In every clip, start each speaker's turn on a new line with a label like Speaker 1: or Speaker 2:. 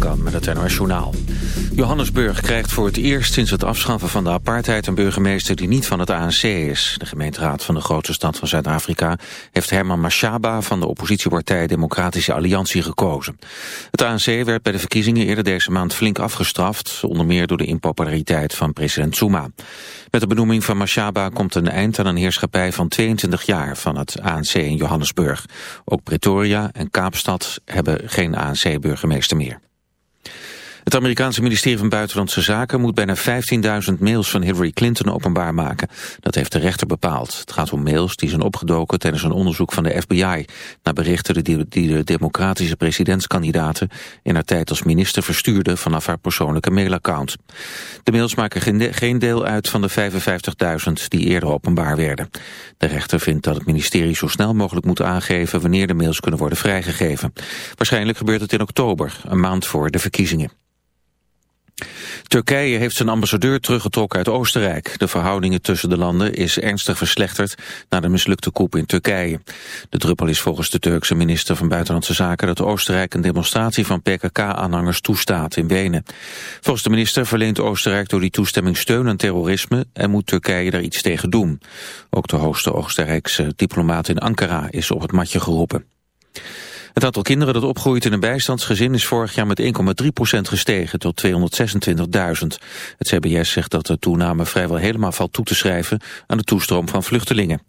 Speaker 1: Met het NOS Journaal. Johannesburg krijgt voor het eerst sinds het afschaffen van de apartheid... een burgemeester die niet van het ANC is. De gemeenteraad van de grootste stad van Zuid-Afrika... heeft Herman Mashaba van de oppositiepartij Democratische Alliantie gekozen. Het ANC werd bij de verkiezingen eerder deze maand flink afgestraft... onder meer door de impopulariteit van president Zuma. Met de benoeming van Mashaba komt een eind aan een heerschappij van 22 jaar... van het ANC in Johannesburg. Ook Pretoria en Kaapstad hebben geen ANC-burgemeester meer. Het Amerikaanse ministerie van Buitenlandse Zaken moet bijna 15.000 mails van Hillary Clinton openbaar maken. Dat heeft de rechter bepaald. Het gaat om mails die zijn opgedoken tijdens een onderzoek van de FBI... naar berichten die de democratische presidentskandidaten... in haar tijd als minister verstuurde vanaf haar persoonlijke mailaccount. De mails maken geen deel uit van de 55.000 die eerder openbaar werden. De rechter vindt dat het ministerie zo snel mogelijk moet aangeven... wanneer de mails kunnen worden vrijgegeven. Waarschijnlijk gebeurt het in oktober, een maand voor de verkiezingen. Turkije heeft zijn ambassadeur teruggetrokken uit Oostenrijk. De verhoudingen tussen de landen is ernstig verslechterd na de mislukte coup in Turkije. De druppel is volgens de Turkse minister van Buitenlandse Zaken dat Oostenrijk een demonstratie van PKK-aanhangers toestaat in Wenen. Volgens de minister verleent Oostenrijk door die toestemming steun aan terrorisme en moet Turkije daar iets tegen doen. Ook de hoogste Oostenrijkse diplomaat in Ankara is op het matje geroepen. Het aantal kinderen dat opgroeit in een bijstandsgezin is vorig jaar met 1,3% gestegen tot 226.000. Het CBS zegt dat de toename vrijwel helemaal valt toe te schrijven aan de toestroom van vluchtelingen.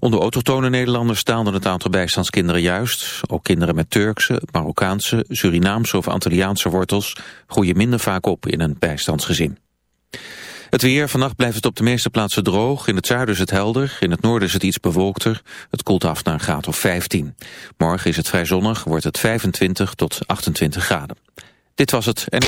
Speaker 1: Onder autochtone Nederlanders staalde het aantal bijstandskinderen juist. Ook kinderen met Turkse, Marokkaanse, Surinaamse of Antilliaanse wortels groeien minder vaak op in een bijstandsgezin. Het weer, vannacht blijft het op de meeste plaatsen droog. In het zuiden is het helder, in het noorden is het iets bewolkter. Het koelt af naar een graad of 15. Morgen is het vrij zonnig, wordt het 25 tot 28 graden. Dit was het. En...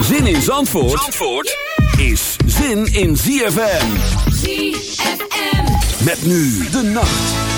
Speaker 2: Zin in Zandvoort, Zandvoort is zin in ZFM. ZFM. Met nu de nacht.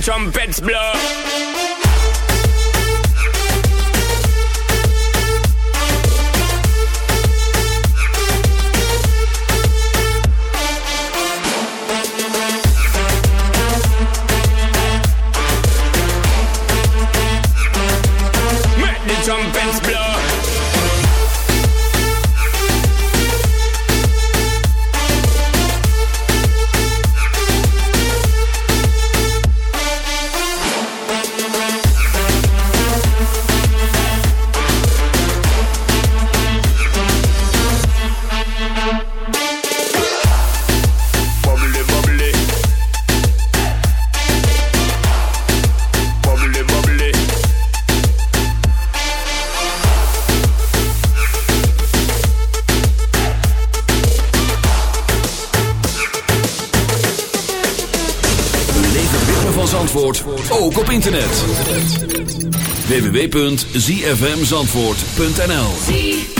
Speaker 3: Trumpets blow.
Speaker 4: www.zfmzandvoort.nl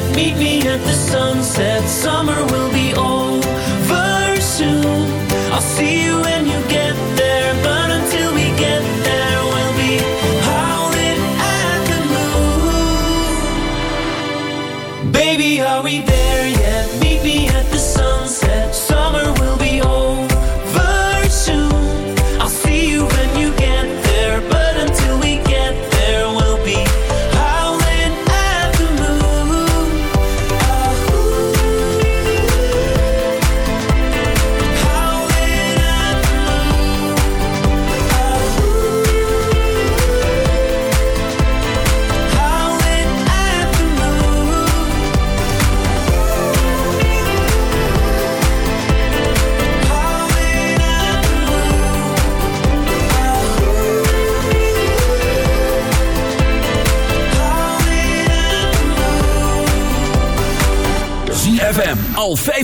Speaker 5: yet? Meet me at the sunset. Summer will be over soon. I'll see you when you get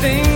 Speaker 6: things